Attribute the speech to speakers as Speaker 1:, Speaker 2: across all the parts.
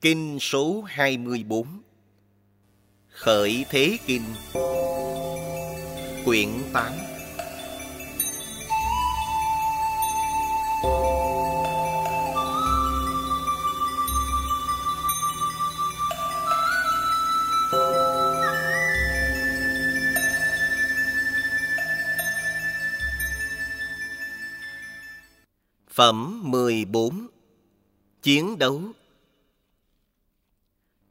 Speaker 1: Kinh số 24 Khởi Thế Kinh. Quyển 8 Phẩm 14 Chiến đấu.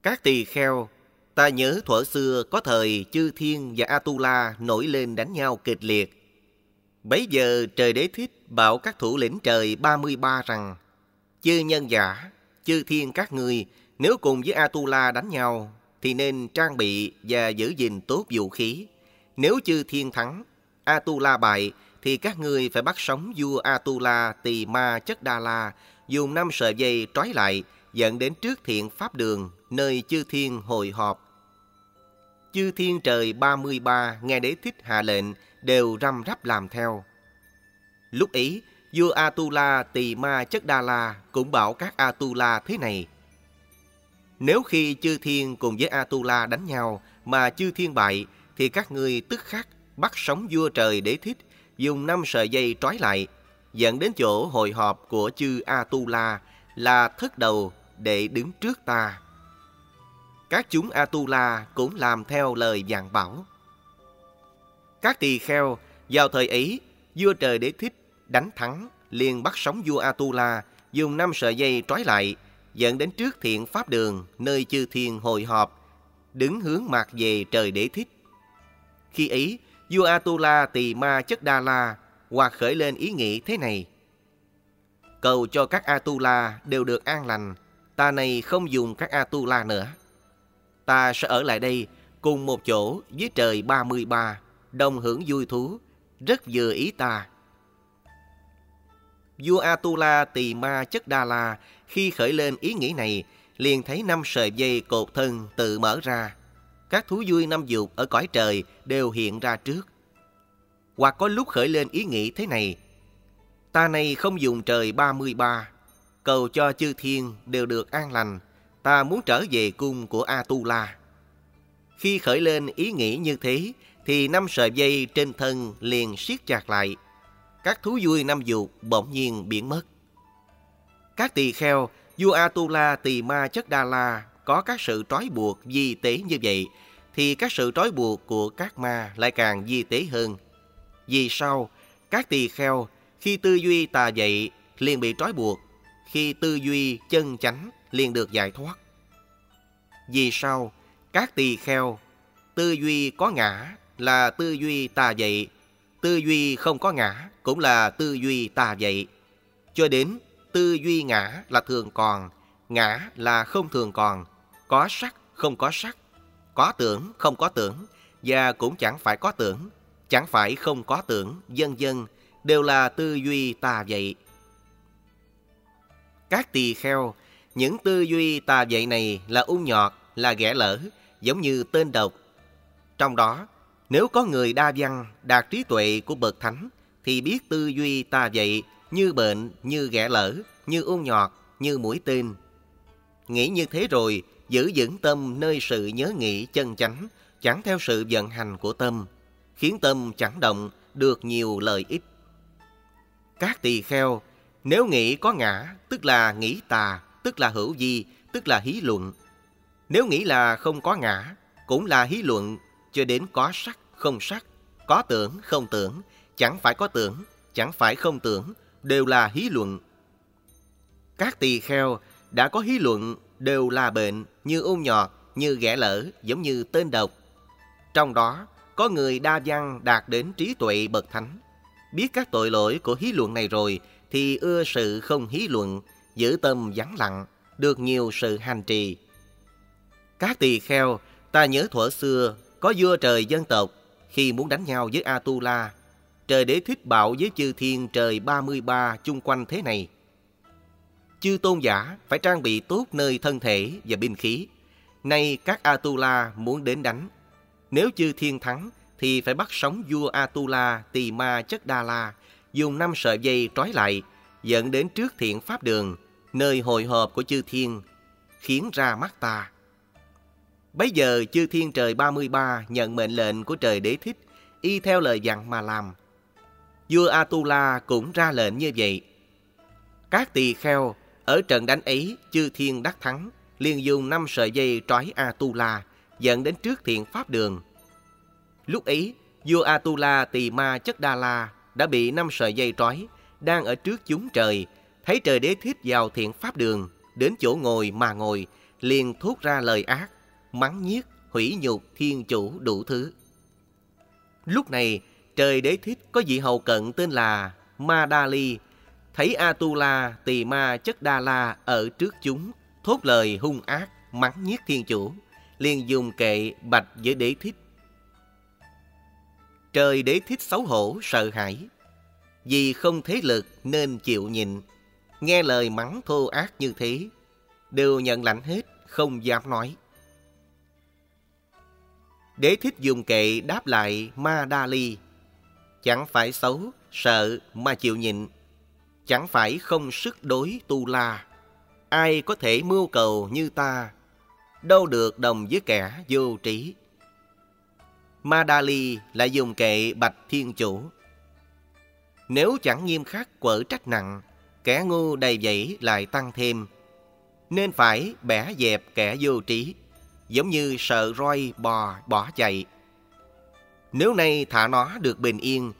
Speaker 1: Các tỳ kheo, ta nhớ thuở xưa có thời Chư Thiên và Atula nổi lên đánh nhau kịch liệt. Bấy giờ trời đế thích bảo các thủ lĩnh trời 33 rằng Chư nhân giả, chư thiên các người nếu cùng với Atula đánh nhau thì nên trang bị và giữ gìn tốt vũ khí. Nếu chư thiên thắng, Atula bại thì các ngươi phải bắt sống vua Atula tỳ ma chất Đa La, dùng năm sợi dây trói lại, dẫn đến trước thiện pháp đường, nơi chư thiên hội họp. Chư thiên trời 33 nghe đế thích hạ lệnh, đều răm rắp làm theo. Lúc ấy, vua Atula tỳ ma chất Đa La cũng bảo các Atula thế này. Nếu khi chư thiên cùng với Atula đánh nhau mà chư thiên bại, thì các ngươi tức khắc bắt sống vua trời đế thích dùng năm sợi dây trói lại, dẫn đến chỗ hội họp của chư Atula là thất đầu để đứng trước ta. Các chúng Atula cũng làm theo lời dặn bảo. Các tỳ kheo vào thời ấy, vua trời đế thích đánh thắng liền bắt sống vua Atula dùng năm sợi dây trói lại dẫn đến trước thiện pháp đường nơi chư thiên hội họp đứng hướng mặt về trời đế thích. Khi ấy, vua Atula tỳ ma chất Đa La hoặc khởi lên ý nghĩ thế này. Cầu cho các Atula đều được an lành, ta này không dùng các Atula nữa. Ta sẽ ở lại đây cùng một chỗ với trời 33, đồng hưởng vui thú, rất vừa ý ta. Vua Atula tỳ ma chất Đa La khi khởi lên ý nghĩ này liền thấy năm sợi dây cột thân tự mở ra các thú vui năm dục ở cõi trời đều hiện ra trước. Hoặc có lúc khởi lên ý nghĩ thế này, ta này không dùng trời 33, cầu cho chư thiên đều được an lành, ta muốn trở về cung của Atula. Khi khởi lên ý nghĩ như thế, thì năm sợi dây trên thân liền siết chặt lại. Các thú vui năm dục bỗng nhiên biến mất. Các tỳ kheo, vua Atula tỳ ma chất Đa La có các sự trói buộc di tế như vậy, thì các sự trói buộc của các ma lại càng di tế hơn. Vì sao? Các tỳ kheo khi tư duy tà dậy liền bị trói buộc, khi tư duy chân chánh liền được giải thoát. Vì sao? Các tỳ kheo tư duy có ngã là tư duy tà dậy, tư duy không có ngã cũng là tư duy tà dậy. Cho đến tư duy ngã là thường còn, ngã là không thường còn, có sắc không có sắc, có tưởng không có tưởng và cũng chẳng phải có tưởng, chẳng phải không có tưởng, dân dân đều là tư duy tà dậy. Các tỳ kheo, những tư duy tà vậy này là u nhọt, là ghẻ lỡ, giống như tên độc. Trong đó, nếu có người đa văn, đạt trí tuệ của bậc thánh, thì biết tư duy tà vậy như bệnh, như ghẻ lỡ, như u nhọt, như mũi tên. Nghĩ như thế rồi, giữ vững tâm nơi sự nhớ nghĩ chân chánh, chẳng theo sự vận hành của tâm, khiến tâm chẳng động được nhiều lợi ích. Các tỳ kheo, nếu nghĩ có ngã, tức là nghĩ tà, tức là hữu di, tức là hí luận. Nếu nghĩ là không có ngã, cũng là hí luận, cho đến có sắc, không sắc, có tưởng, không tưởng, chẳng phải có tưởng, chẳng phải không tưởng, đều là hí luận. Các tỳ kheo đã có hí luận đều là bệnh như ôn nhọt, như ghẻ lỡ, giống như tên độc. Trong đó, có người đa văn đạt đến trí tuệ bậc thánh. Biết các tội lỗi của hí luận này rồi, thì ưa sự không hí luận, giữ tâm vắng lặng, được nhiều sự hành trì. Các tỳ kheo, ta nhớ thuở xưa, có vua trời dân tộc, khi muốn đánh nhau với Atula, trời đế thích bảo với chư thiên trời 33 chung quanh thế này chư tôn giả phải trang bị tốt nơi thân thể và binh khí. Nay các Atula muốn đến đánh. Nếu chư thiên thắng thì phải bắt sống vua Atula tỳ ma chất Đa La, dùng năm sợi dây trói lại, dẫn đến trước thiện pháp đường, nơi hội họp của chư thiên. khiến ra mắt ta. Bấy giờ chư thiên trời 33 nhận mệnh lệnh của trời đế thích, y theo lời dặn mà làm. Vua Atula cũng ra lệnh như vậy. Các tỳ kheo ở trận đánh ấy, chư thiên đắc thắng, liền dùng năm sợi dây trói Atula, dẫn đến trước thiện pháp đường. Lúc ấy, vua Atula tỳ ma chất Đa La đã bị năm sợi dây trói, đang ở trước chúng trời, thấy trời đế thích vào thiện pháp đường, đến chỗ ngồi mà ngồi, liền thốt ra lời ác, mắng nhiếc, hủy nhục thiên chủ đủ thứ. Lúc này, trời đế thích có vị hầu cận tên là Madali, thấy Atula tỳ ma chất Đa La ở trước chúng, thốt lời hung ác, mắng nhiếc thiên chủ, liền dùng kệ bạch với đế thích. Trời đế thích xấu hổ, sợ hãi, vì không thế lực nên chịu nhịn, nghe lời mắng thô ác như thế, đều nhận lãnh hết, không dám nói. Đế thích dùng kệ đáp lại Ma Đa Ly. Chẳng phải xấu, sợ mà chịu nhịn. Chẳng phải không sức đối tu la. Ai có thể mưu cầu như ta, đâu được đồng với kẻ vô trí. Ma Đa Ly lại dùng kệ bạch thiên chủ. Nếu chẳng nghiêm khắc quở trách nặng, kẻ ngu đầy dẫy lại tăng thêm, nên phải bẻ dẹp kẻ vô trí giống như sợ roi bò bỏ chạy. Nếu nay thả nó được bình yên,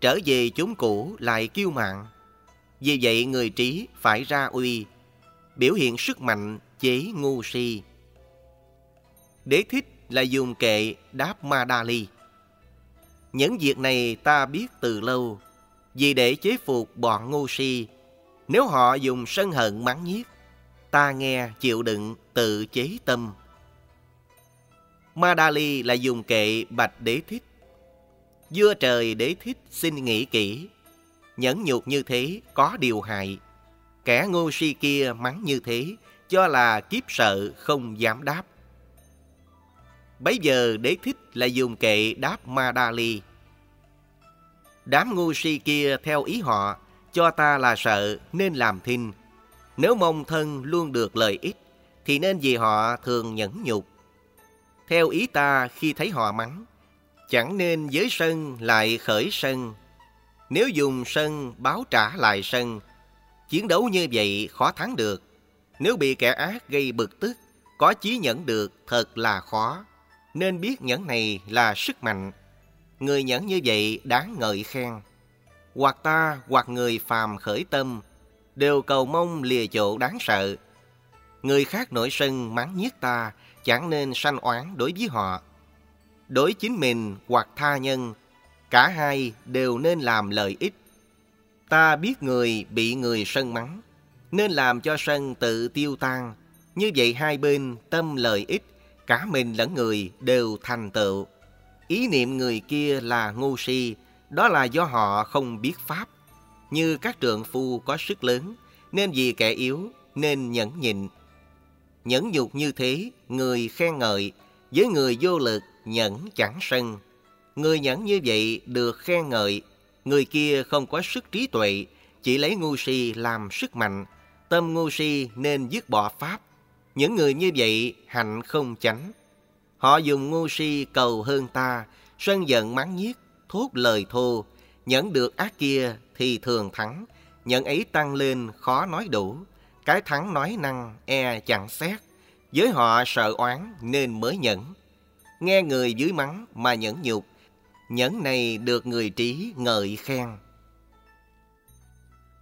Speaker 1: trở về chúng cũ lại kiêu mạn. Vì vậy người trí phải ra uy, biểu hiện sức mạnh chế ngu si. Đế thích là dùng kệ đáp ma đa ly. Những việc này ta biết từ lâu, vì để chế phục bọn ngu si, nếu họ dùng sân hận mắng nhiếc, ta nghe chịu đựng tự chế tâm. Madali là dùng kệ bạch đế thích. Vua trời đế thích xin nghĩ kỹ. Nhẫn nhục như thế có điều hại. Kẻ ngô si kia mắng như thế cho là kiếp sợ không dám đáp. Bấy giờ đế thích là dùng kệ đáp Madali. Đám ngu si kia theo ý họ, cho ta là sợ nên làm thinh. Nếu mong thân luôn được lợi ích, thì nên vì họ thường nhẫn nhục theo ý ta khi thấy họ mắng, chẳng nên giới sân lại khởi sân. Nếu dùng sân báo trả lại sân, chiến đấu như vậy khó thắng được. Nếu bị kẻ ác gây bực tức, có chí nhẫn được thật là khó. Nên biết nhẫn này là sức mạnh. Người nhẫn như vậy đáng ngợi khen. Hoặc ta hoặc người phàm khởi tâm, đều cầu mong lìa chỗ đáng sợ. Người khác nổi sân mắng nhiếc ta, chẳng nên sanh oán đối với họ. Đối chính mình hoặc tha nhân, cả hai đều nên làm lợi ích. Ta biết người bị người sân mắng, nên làm cho sân tự tiêu tan. Như vậy hai bên tâm lợi ích, cả mình lẫn người đều thành tựu. Ý niệm người kia là ngu si, đó là do họ không biết pháp. Như các trượng phu có sức lớn, nên vì kẻ yếu nên nhẫn nhịn Nhẫn nhục như thế, người khen ngợi, với người vô lực, nhẫn chẳng sân. Người nhẫn như vậy được khen ngợi, người kia không có sức trí tuệ, chỉ lấy ngu si làm sức mạnh, tâm ngu si nên dứt bỏ pháp. Những người như vậy hạnh không chánh. Họ dùng ngu si cầu hơn ta, sân giận mắng nhiếc, thốt lời thô, nhẫn được ác kia thì thường thắng, nhận ấy tăng lên khó nói đủ. Cái thắng nói năng e chẳng xét. Với họ sợ oán nên mới nhẫn. Nghe người dưới mắng mà nhẫn nhục. Nhẫn này được người trí ngợi khen.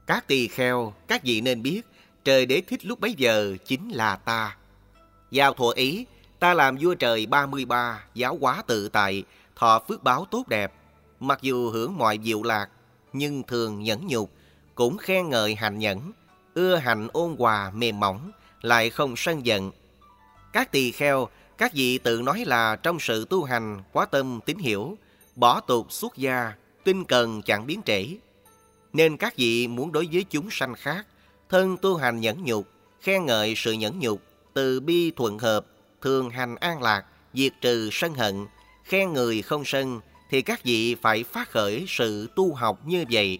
Speaker 1: Các tỳ kheo, các vị nên biết, trời đế thích lúc bấy giờ chính là ta. giao thuở ý, ta làm vua trời 33, giáo hóa tự tại, thọ phước báo tốt đẹp. Mặc dù hưởng mọi diệu lạc, nhưng thường nhẫn nhục, cũng khen ngợi hành nhẫn, ưa hạnh ôn hòa mềm mỏng, lại không sân giận. Các tỳ kheo, các vị tự nói là trong sự tu hành quá tâm tín hiểu, bỏ tục xuất gia, tinh cần chẳng biến trễ. Nên các vị muốn đối với chúng sanh khác, thân tu hành nhẫn nhục, khen ngợi sự nhẫn nhục, từ bi thuận hợp, thường hành an lạc, diệt trừ sân hận, khen người không sân, thì các vị phải phát khởi sự tu học như vậy.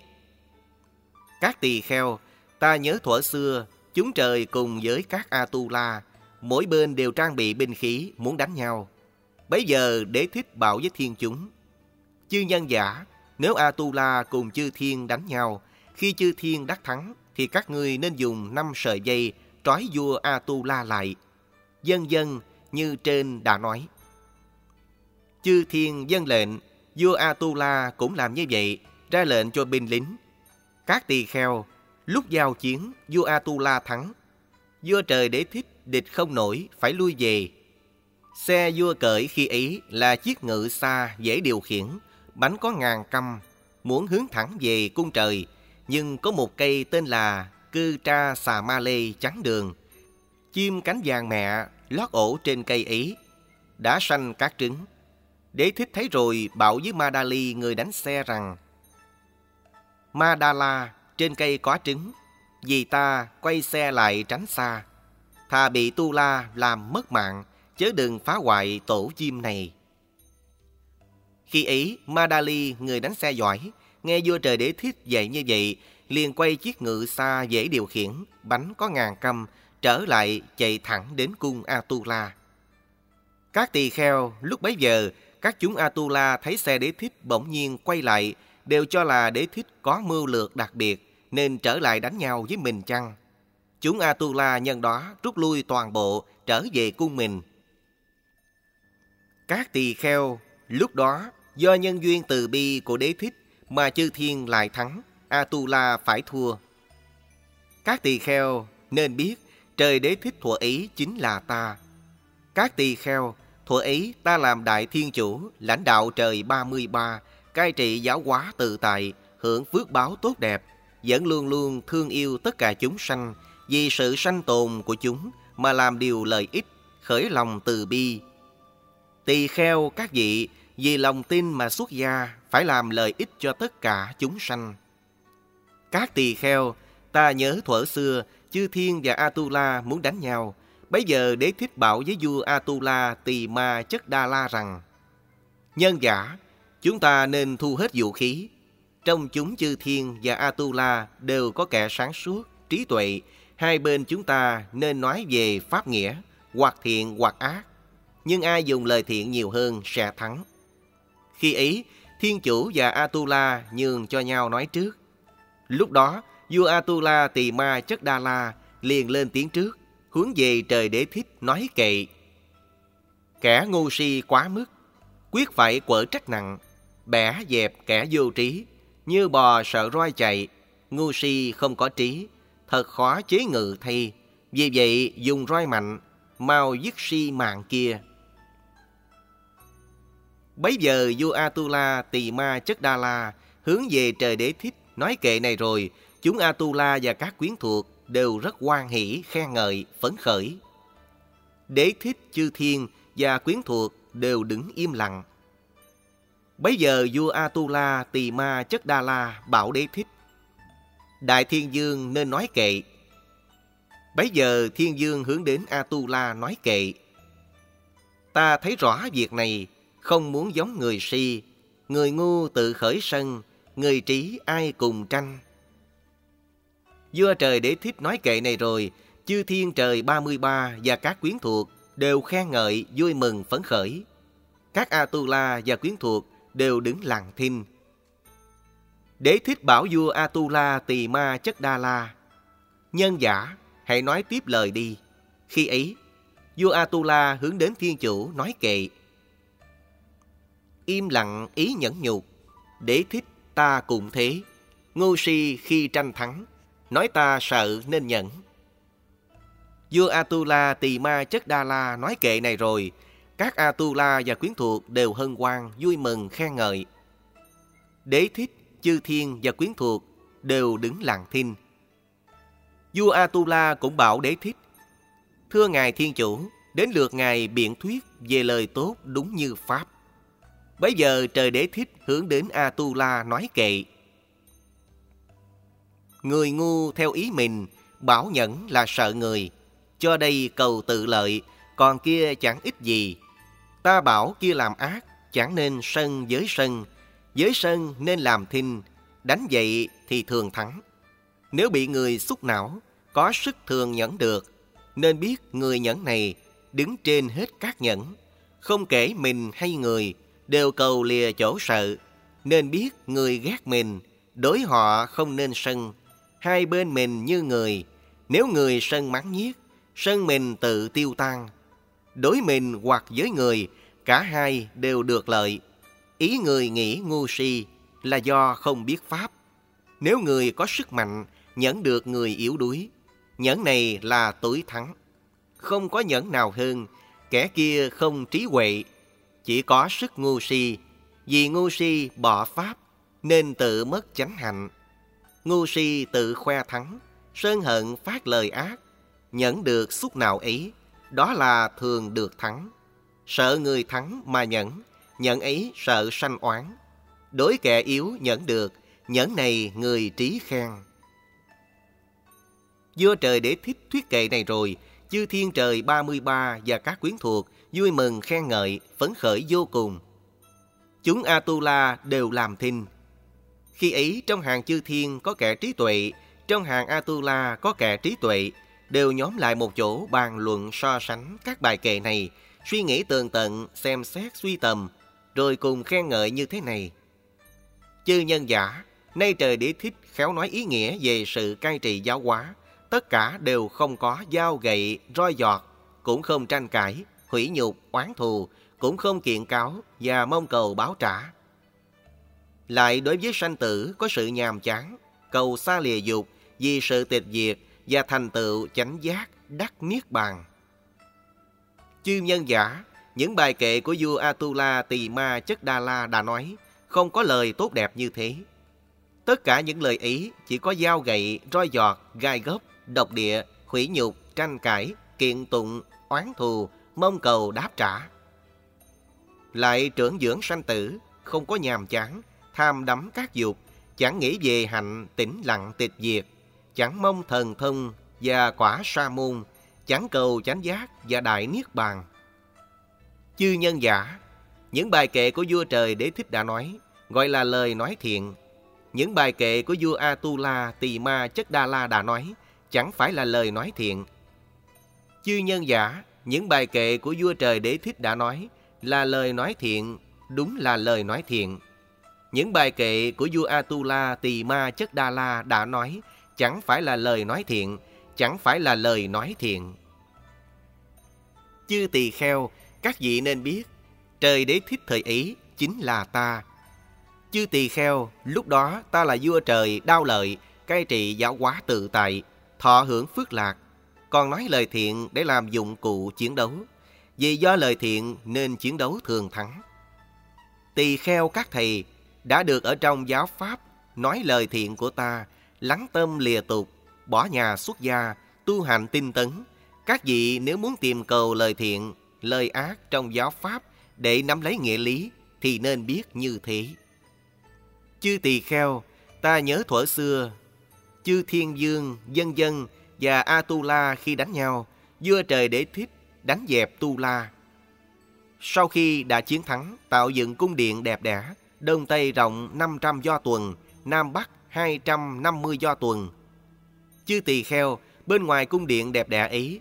Speaker 1: Các tỳ kheo, Ta nhớ thuở xưa, chúng trời cùng với các A-tu-la mỗi bên đều trang bị binh khí muốn đánh nhau. Bấy giờ đế thích bảo với thiên chúng. Chư nhân giả, nếu Atula cùng chư thiên đánh nhau, khi chư thiên đắc thắng, thì các ngươi nên dùng năm sợi dây trói vua Atula lại. Dân dân như trên đã nói. Chư thiên dân lệnh, vua Atula cũng làm như vậy, ra lệnh cho binh lính. Các tỳ kheo, lúc giao chiến, vua Atula thắng. Vua trời đế thích địch không nổi, phải lui về. Xe vua cởi khi ấy là chiếc ngự xa dễ điều khiển, bánh có ngàn căm, muốn hướng thẳng về cung trời, nhưng có một cây tên là cư tra xà ma lê trắng đường. Chim cánh vàng mẹ lót ổ trên cây ấy, đã sanh các trứng. Đế thích thấy rồi bảo với Madali người đánh xe rằng Madala trên cây có trứng, vì ta quay xe lại tránh xa. Thà bị Tu La làm mất mạng, chớ đừng phá hoại tổ chim này. Khi ấy, Madali, người đánh xe giỏi, nghe vua trời đế thích dạy như vậy, liền quay chiếc ngự xa dễ điều khiển, bánh có ngàn căm, trở lại chạy thẳng đến cung Atula. Các tỳ kheo lúc bấy giờ, các chúng Atula thấy xe đế thích bỗng nhiên quay lại, đều cho là đế thích có mưu lược đặc biệt, nên trở lại đánh nhau với mình chăng? Chúng Atula nhân đó rút lui toàn bộ, trở về cung mình. Các tỳ kheo lúc đó do nhân duyên từ bi của đế thích mà chư thiên lại thắng, Atula phải thua. Các tỳ kheo nên biết trời đế thích thuở ấy chính là ta. Các tỳ kheo, thuở ấy ta làm đại thiên chủ, lãnh đạo trời 33, cai trị giáo hóa tự tại, hưởng phước báo tốt đẹp, vẫn luôn luôn thương yêu tất cả chúng sanh vì sự sanh tồn của chúng mà làm điều lợi ích, khởi lòng từ bi. Tỳ kheo các vị vì lòng tin mà xuất gia phải làm lợi ích cho tất cả chúng sanh. Các tỳ kheo, ta nhớ thuở xưa, chư thiên và Atula muốn đánh nhau. Bây giờ đế thích bảo với vua Atula tỳ ma chất Đa La rằng Nhân giả, chúng ta nên thu hết vũ khí. Trong chúng chư thiên và Atula đều có kẻ sáng suốt, trí tuệ. Hai bên chúng ta nên nói về pháp nghĩa, hoặc thiện hoặc ác. Nhưng ai dùng lời thiện nhiều hơn sẽ thắng. Khi ấy, thiên chủ và Atula nhường cho nhau nói trước. Lúc đó, vua Atula tỳ ma chất Đa La liền lên tiếng trước, hướng về trời đế thích nói kệ. Kẻ ngu si quá mức, quyết phải quở trách nặng, bẻ dẹp kẻ vô trí, như bò sợ roi chạy, ngu si không có trí, thật khó chế ngự thay. Vì vậy dùng roi mạnh, mau dứt si mạng kia. Bấy giờ vua Atula tỳ ma chất Đa La hướng về trời đế thích nói kệ này rồi, chúng Atula và các quyến thuộc đều rất hoan hỷ, khen ngợi, phấn khởi. Đế thích chư thiên và quyến thuộc đều đứng im lặng. Bấy giờ vua Atula tỳ ma chất Đa La bảo đế thích. Đại thiên dương nên nói kệ. Bấy giờ thiên dương hướng đến Atula nói kệ. Ta thấy rõ việc này, không muốn giống người si, người ngu tự khởi sân, người trí ai cùng tranh. Vua trời đế thích nói kệ này rồi, chư thiên trời 33 và các quyến thuộc đều khen ngợi, vui mừng, phấn khởi. Các Atula và quyến thuộc đều đứng lặng thinh. Đế thích bảo vua Atula tỳ ma chất Đa La. Nhân giả, hãy nói tiếp lời đi. Khi ấy, vua Atula hướng đến thiên chủ nói kệ. Im lặng ý nhẫn nhục, đế thích ta cũng thế. Ngô si khi tranh thắng, nói ta sợ nên nhẫn. Vua Atula tỳ ma chất Đa La nói kệ này rồi, các Atula và quyến thuộc đều hân hoan, vui mừng, khen ngợi. Đế thích, chư thiên và quyến thuộc đều đứng lặng thinh. Vua Atula cũng bảo đế thích, Thưa Ngài Thiên Chủ, đến lượt Ngài biện thuyết về lời tốt đúng như Pháp. Bây giờ trời đế thích hướng đến Atula nói kệ. Người ngu theo ý mình, bảo nhẫn là sợ người. Cho đây cầu tự lợi, còn kia chẳng ít gì. Ta bảo kia làm ác, chẳng nên sân với sân. Với sân nên làm thinh, đánh vậy thì thường thắng. Nếu bị người xúc não, có sức thường nhẫn được. nên biết người nhẫn này đứng trên hết các nhẫn. Không kể mình hay người, đều cầu lìa chỗ sợ. Nên biết người ghét mình, đối họ không nên sân. Hai bên mình như người, nếu người sân mắng nhiếc, sân mình tự tiêu tan. Đối mình hoặc với người, cả hai đều được lợi. Ý người nghĩ ngu si là do không biết pháp. Nếu người có sức mạnh, nhẫn được người yếu đuối. Nhẫn này là tối thắng. Không có nhẫn nào hơn, kẻ kia không trí huệ, chỉ có sức ngu si. Vì ngu si bỏ pháp, nên tự mất chánh hạnh. Ngu si tự khoe thắng, sơn hận phát lời ác, nhẫn được xúc nào ấy, đó là thường được thắng. Sợ người thắng mà nhẫn, nhẫn ấy sợ sanh oán. Đối kẻ yếu nhẫn được, nhẫn này người trí khen. Vua trời để thích thuyết kệ này rồi, chư thiên trời 33 và các quyến thuộc vui mừng khen ngợi, phấn khởi vô cùng. Chúng Atula đều làm thinh. Khi ấy trong hàng chư thiên có kẻ trí tuệ, trong hàng Atula có kẻ trí tuệ, đều nhóm lại một chỗ bàn luận so sánh các bài kệ này, suy nghĩ tường tận, xem xét suy tầm, rồi cùng khen ngợi như thế này. Chư nhân giả, nay trời đế thích khéo nói ý nghĩa về sự cai trị giáo hóa, tất cả đều không có dao gậy, roi giọt, cũng không tranh cãi, hủy nhục, oán thù, cũng không kiện cáo và mong cầu báo trả. Lại đối với sanh tử có sự nhàm chán, cầu xa lìa dục vì sự tịch diệt và thành tựu chánh giác đắc niết bàn. Chư nhân giả, những bài kệ của vua Atula Tỳ Ma Chất Đa La đã nói, không có lời tốt đẹp như thế. Tất cả những lời ý chỉ có dao gậy, roi giọt, gai gốc, độc địa, hủy nhục, tranh cãi, kiện tụng, oán thù, mong cầu đáp trả. Lại trưởng dưỡng sanh tử, không có nhàm chán, tham đắm các dục, chẳng nghĩ về hạnh tĩnh lặng tịch diệt, chẳng mong thần thông và quả sa môn, chẳng cầu chánh giác và đại niết bàn. Chư nhân giả, những bài kệ của vua trời đế thích đã nói, gọi là lời nói thiện. Những bài kệ của vua Atula, Tỳ Ma, Chất Đa La đã nói, chẳng phải là lời nói thiện. Chư nhân giả, những bài kệ của vua trời đế thích đã nói là lời nói thiện, đúng là lời nói thiện. Những bài kệ của vua Atula, Tỳ Ma, Chất Đa La đã nói chẳng phải là lời nói thiện, chẳng phải là lời nói thiện. Chư tỳ kheo, các vị nên biết, trời đế thích thời ấy chính là ta. Chư tỳ kheo, lúc đó ta là vua trời đau lợi, cai trị giáo hóa tự tại, thọ hưởng phước lạc, còn nói lời thiện để làm dụng cụ chiến đấu. Vì do lời thiện nên chiến đấu thường thắng. Tỳ kheo các thầy đã được ở trong giáo pháp nói lời thiện của ta, lắng tâm lìa tục, bỏ nhà xuất gia, tu hành tinh tấn. Các vị nếu muốn tìm cầu lời thiện, lời ác trong giáo pháp để nắm lấy nghĩa lý thì nên biết như thế. Chư tỳ kheo, ta nhớ thuở xưa, chư thiên dương, dân dân và Atula khi đánh nhau, vua trời để thích đánh dẹp Tu La. Sau khi đã chiến thắng, tạo dựng cung điện đẹp đẽ, đông tây rộng 500 do tuần, nam bắc 250 do tuần. Chư tỳ kheo, bên ngoài cung điện đẹp đẽ ấy,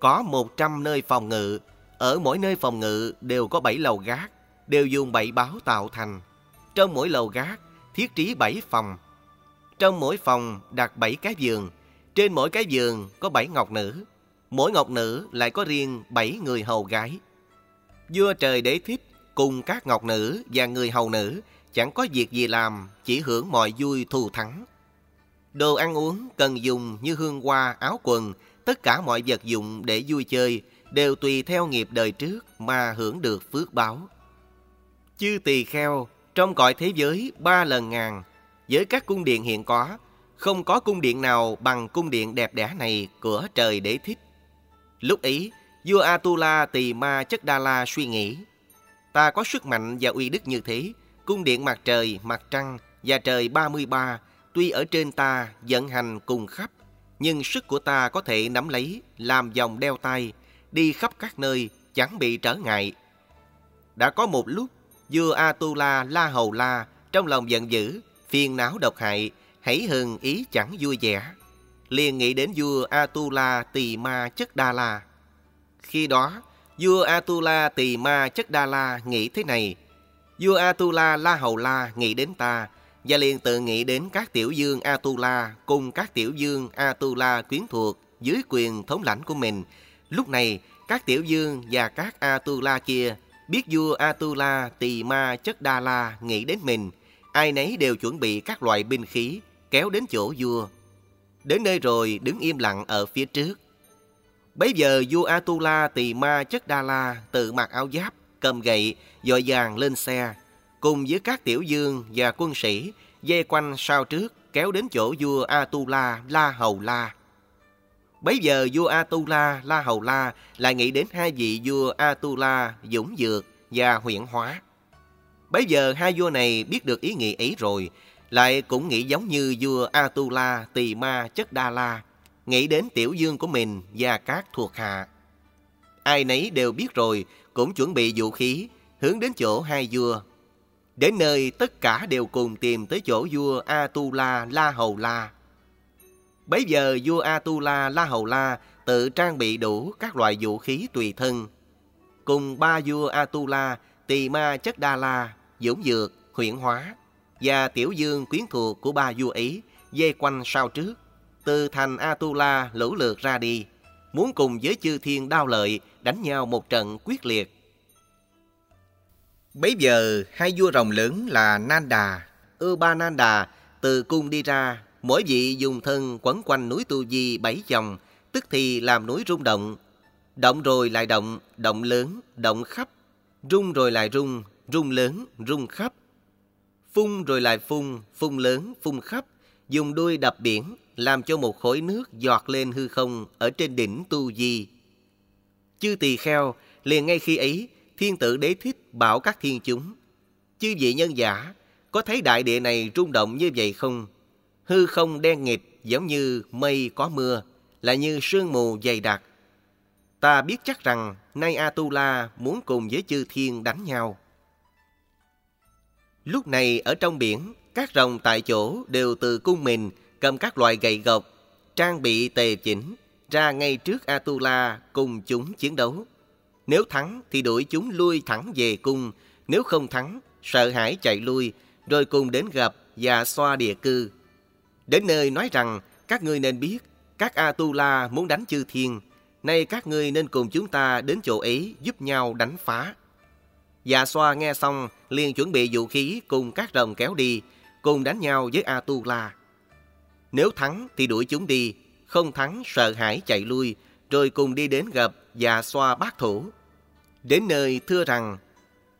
Speaker 1: có 100 nơi phòng ngự. Ở mỗi nơi phòng ngự đều có 7 lầu gác, đều dùng bảy báo tạo thành. Trong mỗi lầu gác, thiết trí 7 phòng. Trong mỗi phòng đặt 7 cái giường. Trên mỗi cái giường có 7 ngọc nữ. Mỗi ngọc nữ lại có riêng 7 người hầu gái. Vua trời đế thích cùng các ngọc nữ và người hầu nữ chẳng có việc gì làm, chỉ hưởng mọi vui thù thắng. Đồ ăn uống cần dùng như hương hoa, áo quần, tất cả mọi vật dụng để vui chơi đều tùy theo nghiệp đời trước mà hưởng được phước báo. Chư tỳ kheo, trong cõi thế giới ba lần ngàn, với các cung điện hiện có, không có cung điện nào bằng cung điện đẹp đẽ này của trời đế thích. Lúc ấy, vua Atula tỳ ma chất đa la suy nghĩ, ta có sức mạnh và uy đức như thế, cung điện mặt trời, mặt trăng và trời 33 tuy ở trên ta vận hành cùng khắp, nhưng sức của ta có thể nắm lấy, làm vòng đeo tay, đi khắp các nơi, chẳng bị trở ngại. Đã có một lúc, vua Atula La Hầu La trong lòng giận dữ, phiền não độc hại, hãy hừng ý chẳng vui vẻ. liền nghĩ đến vua Atula Tỳ Ma Chất Đa La. Khi đó, vua Atula Tỳ Ma Chất Đa La nghĩ thế này, vua Atula La Hầu La nghĩ đến ta, và liền tự nghĩ đến các tiểu dương Atula cùng các tiểu dương Atula quyến thuộc dưới quyền thống lãnh của mình. Lúc này, các tiểu dương và các Atula kia biết vua Atula Tỳ Ma Chất Đa La nghĩ đến mình, ai nấy đều chuẩn bị các loại binh khí kéo đến chỗ vua. Đến nơi rồi đứng im lặng ở phía trước. Bấy giờ vua Atula Tỳ Ma Chất Đa La tự mặc áo giáp, cầm gậy, dội vàng lên xe, cùng với các tiểu dương và quân sĩ dây quanh sau trước kéo đến chỗ vua Atula La Hầu La. Bấy giờ vua Atula La Hầu La lại nghĩ đến hai vị vua Atula Dũng Dược và Huyện Hóa. Bấy giờ hai vua này biết được ý nghĩ ấy rồi, lại cũng nghĩ giống như vua Atula Tỳ Ma Chất Đa La, nghĩ đến tiểu dương của mình và các thuộc hạ. Ai nấy đều biết rồi, cũng chuẩn bị vũ khí, hướng đến chỗ hai vua. Đến nơi tất cả đều cùng tìm tới chỗ vua Atula La Hầu La. Bấy giờ vua Atula La Hầu La tự trang bị đủ các loại vũ khí tùy thân. Cùng ba vua Atula, Tỳ Ma Chất Đa La, Dũng Dược, Huyện Hóa và Tiểu Dương quyến thuộc của ba vua ý dây quanh sau trước. Từ thành Atula lũ lượt ra đi, muốn cùng với chư thiên đao lợi đánh nhau một trận quyết liệt. Bấy giờ hai vua rồng lớn là Nanda, Ư Ba Nanda từ cung đi ra Mỗi vị dùng thân quấn quanh núi Tu Di bảy vòng, tức thì làm núi rung động. Động rồi lại động, động lớn, động khắp. Rung rồi lại rung, rung lớn, rung khắp. Phun rồi lại phun, phun lớn, phun khắp. Dùng đuôi đập biển, làm cho một khối nước giọt lên hư không ở trên đỉnh Tu Di. Chư tỳ kheo, liền ngay khi ấy, thiên tử đế thích bảo các thiên chúng. Chư vị nhân giả, có thấy đại địa này rung động như vậy không? Hư không đen nghịch giống như mây có mưa, là như sương mù dày đặc. Ta biết chắc rằng nay Atula muốn cùng với chư thiên đánh nhau. Lúc này ở trong biển, các rồng tại chỗ đều từ cung mình cầm các loại gậy gộc, trang bị tề chỉnh, ra ngay trước Atula cùng chúng chiến đấu. Nếu thắng thì đuổi chúng lui thẳng về cung, nếu không thắng, sợ hãi chạy lui, rồi cùng đến gặp và xoa địa cư. Đến nơi nói rằng các ngươi nên biết các Atula muốn đánh chư thiên. Nay các ngươi nên cùng chúng ta đến chỗ ấy giúp nhau đánh phá. Dạ xoa nghe xong liền chuẩn bị vũ khí cùng các rồng kéo đi, cùng đánh nhau với Atula. Nếu thắng thì đuổi chúng đi, không thắng sợ hãi chạy lui, rồi cùng đi đến gặp và xoa bác thủ. Đến nơi thưa rằng,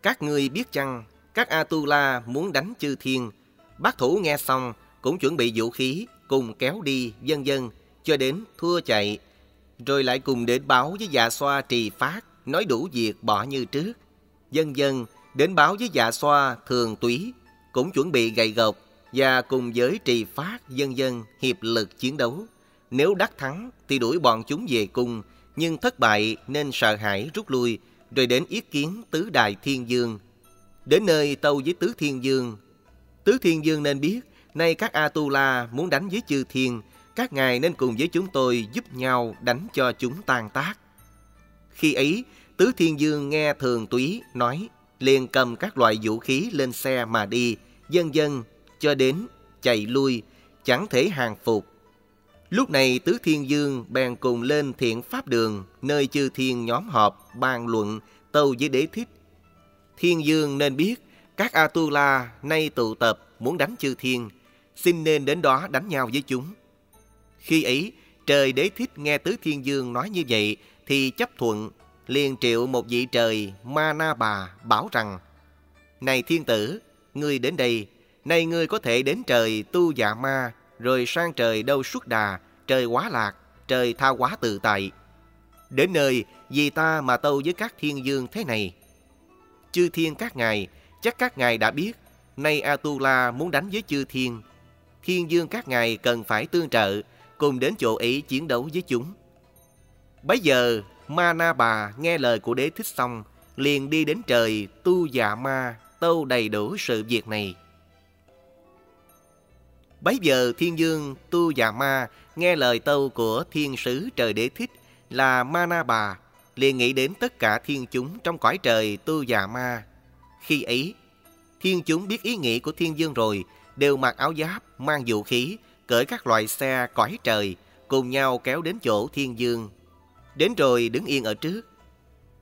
Speaker 1: các ngươi biết chăng, các Atula muốn đánh chư thiên. Bác thủ nghe xong cũng chuẩn bị vũ khí, cùng kéo đi, dân dân, cho đến thua chạy, rồi lại cùng đến báo với dạ xoa trì phát, nói đủ việc bỏ như trước. Dân dân đến báo với dạ xoa thường túy, cũng chuẩn bị gậy gộc và cùng với trì phát dân dân hiệp lực chiến đấu. Nếu đắc thắng thì đuổi bọn chúng về cung, nhưng thất bại nên sợ hãi rút lui, rồi đến yết kiến tứ đài thiên dương. Đến nơi tâu với tứ thiên dương, tứ thiên dương nên biết Nay các Atula muốn đánh với chư thiên, các ngài nên cùng với chúng tôi giúp nhau đánh cho chúng tan tác. Khi ấy, Tứ Thiên Dương nghe Thường Túy nói, liền cầm các loại vũ khí lên xe mà đi, dân dân, cho đến, chạy lui, chẳng thể hàng phục. Lúc này Tứ Thiên Dương bèn cùng lên thiện pháp đường, nơi chư thiên nhóm họp, bàn luận, tâu với đế thích. Thiên Dương nên biết, các Atula nay tụ tập muốn đánh chư thiên, xin nên đến đó đánh nhau với chúng. Khi ấy, trời đế thích nghe Tứ Thiên Dương nói như vậy, thì chấp thuận, liền triệu một vị trời Ma Na Bà bảo rằng, Này thiên tử, ngươi đến đây, nay ngươi có thể đến trời Tu Dạ Ma, rồi sang trời Đâu Xuất Đà, trời Quá Lạc, trời Tha Quá Tự Tại. Đến nơi, vì ta mà tâu với các thiên dương thế này. Chư thiên các ngài, chắc các ngài đã biết, nay Atula muốn đánh với chư thiên, thiên dương các ngài cần phải tương trợ, cùng đến chỗ ấy chiến đấu với chúng. Bấy giờ, Ma Na Bà nghe lời của đế thích xong, liền đi đến trời tu dạ ma, tâu đầy đủ sự việc này. Bấy giờ thiên dương Tu Già Ma nghe lời tâu của thiên sứ trời đế thích là Ma Na Bà, liền nghĩ đến tất cả thiên chúng trong cõi trời Tu Già Ma. Khi ấy, thiên chúng biết ý nghĩ của thiên dương rồi, đều mặc áo giáp, mang vũ khí, cởi các loại xe cõi trời, cùng nhau kéo đến chỗ thiên dương. Đến rồi đứng yên ở trước.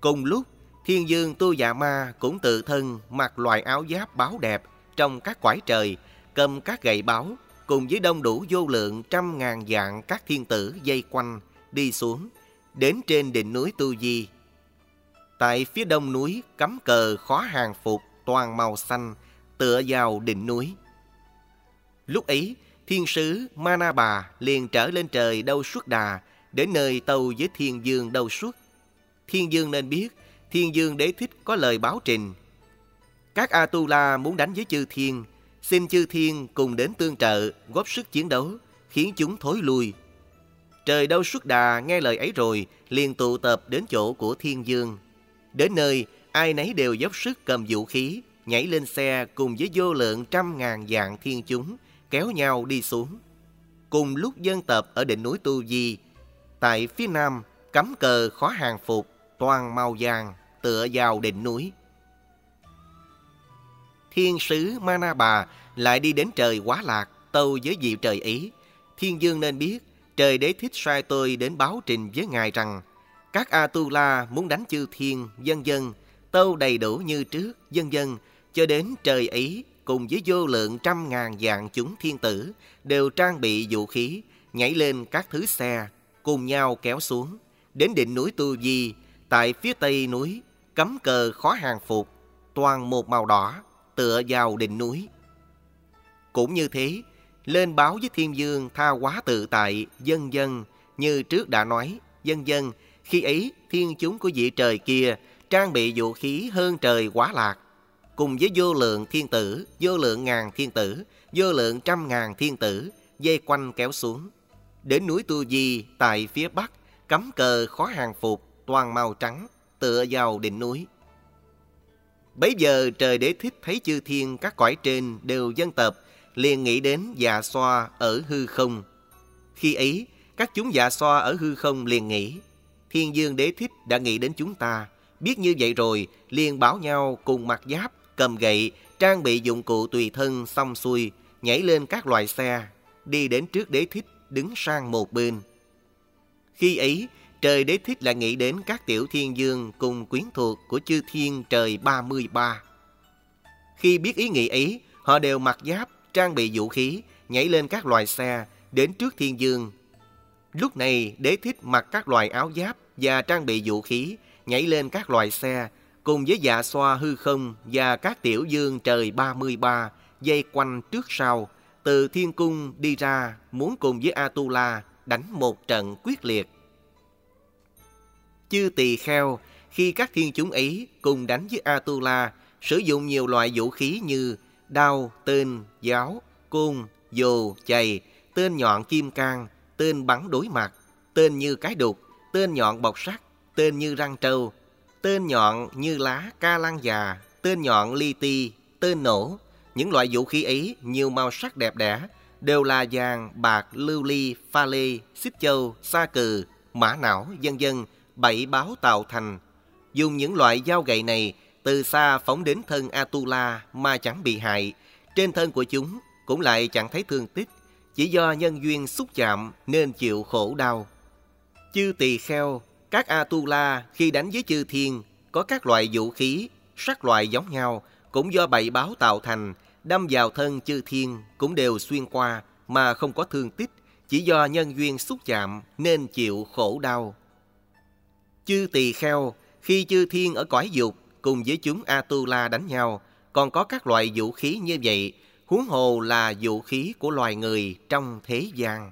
Speaker 1: Cùng lúc, thiên dương tu dạ ma cũng tự thân mặc loại áo giáp báo đẹp trong các quải trời, cầm các gậy báo, cùng với đông đủ vô lượng trăm ngàn dạng các thiên tử dây quanh, đi xuống, đến trên đỉnh núi Tu Di. Tại phía đông núi cắm cờ khó hàng phục toàn màu xanh, tựa vào đỉnh núi. Lúc ấy, thiên sứ Mana Bà liền trở lên trời đâu suốt đà, đến nơi tâu với thiên dương đâu suốt. Thiên dương nên biết, thiên dương đế thích có lời báo trình. Các Atula muốn đánh với chư thiên, xin chư thiên cùng đến tương trợ, góp sức chiến đấu, khiến chúng thối lui. Trời đâu suốt đà nghe lời ấy rồi, liền tụ tập đến chỗ của thiên dương. Đến nơi, ai nấy đều dốc sức cầm vũ khí, nhảy lên xe cùng với vô lượng trăm ngàn dạng thiên chúng, kéo nhau đi xuống. Cùng lúc dân tập ở đỉnh núi Tu Di, tại phía nam cắm cờ khó hàng phục, toàn màu vàng, tựa vào đỉnh núi. Thiên sứ Mana Bà lại đi đến trời quá lạc, tâu với diệu trời ý. Thiên dương nên biết, trời đế thích sai tôi đến báo trình với ngài rằng, các Atula muốn đánh chư thiên, dân dân, tâu đầy đủ như trước, dân dân, cho đến trời ý cùng với vô lượng trăm ngàn dạng chúng thiên tử đều trang bị vũ khí, nhảy lên các thứ xe, cùng nhau kéo xuống, đến đỉnh núi Tu Di, tại phía tây núi, cắm cờ khó hàng phục, toàn một màu đỏ, tựa vào đỉnh núi. Cũng như thế, lên báo với thiên dương tha quá tự tại, dân dân, như trước đã nói, dân dân, khi ấy thiên chúng của vị trời kia trang bị vũ khí hơn trời quá lạc, cùng với vô lượng thiên tử, vô lượng ngàn thiên tử, vô lượng trăm ngàn thiên tử, dây quanh kéo xuống. Đến núi Tu Di tại phía bắc, cắm cờ khó hàng phục, toàn màu trắng, tựa vào đỉnh núi. Bấy giờ trời đế thích thấy chư thiên các cõi trên đều dân tập, liền nghĩ đến dạ xoa ở hư không. Khi ấy, các chúng dạ xoa ở hư không liền nghĩ, thiên dương đế thích đã nghĩ đến chúng ta, biết như vậy rồi, liền bảo nhau cùng mặc giáp, cầm gậy, trang bị dụng cụ tùy thân xong xuôi, nhảy lên các loại xe, đi đến trước đế thích, đứng sang một bên. Khi ấy, trời đế thích lại nghĩ đến các tiểu thiên dương cùng quyến thuộc của chư thiên trời 33. Khi biết ý nghĩ ấy, họ đều mặc giáp, trang bị vũ khí, nhảy lên các loài xe, đến trước thiên dương. Lúc này, đế thích mặc các loài áo giáp và trang bị vũ khí, nhảy lên các loài xe, cùng với dạ xoa hư không và các tiểu dương trời 33 dây quanh trước sau, từ thiên cung đi ra muốn cùng với Atula đánh một trận quyết liệt. Chư tỳ kheo, khi các thiên chúng ấy cùng đánh với Atula, sử dụng nhiều loại vũ khí như đao, tên, giáo, côn, dù, chày, tên nhọn kim cang, tên bắn đối mặt, tên như cái đục, tên nhọn bọc sắt, tên như răng trâu, tên nhọn như lá ca lan già, tên nhọn li ti, tên nổ. Những loại vũ khí ấy nhiều màu sắc đẹp đẽ, đều là vàng, bạc, lưu ly, pha lê, xích châu, sa cừ, mã não, dân dân, bảy báo tạo thành. Dùng những loại dao gậy này từ xa phóng đến thân Atula mà chẳng bị hại. Trên thân của chúng cũng lại chẳng thấy thương tích, chỉ do nhân duyên xúc chạm nên chịu khổ đau. Chư tỳ kheo các Atula khi đánh với chư thiên có các loại vũ khí, sắc loại giống nhau, cũng do bảy báo tạo thành, đâm vào thân chư thiên cũng đều xuyên qua mà không có thương tích, chỉ do nhân duyên xúc chạm nên chịu khổ đau. Chư tỳ kheo, khi chư thiên ở cõi dục cùng với chúng Atula đánh nhau, còn có các loại vũ khí như vậy, huống hồ là vũ khí của loài người trong thế gian.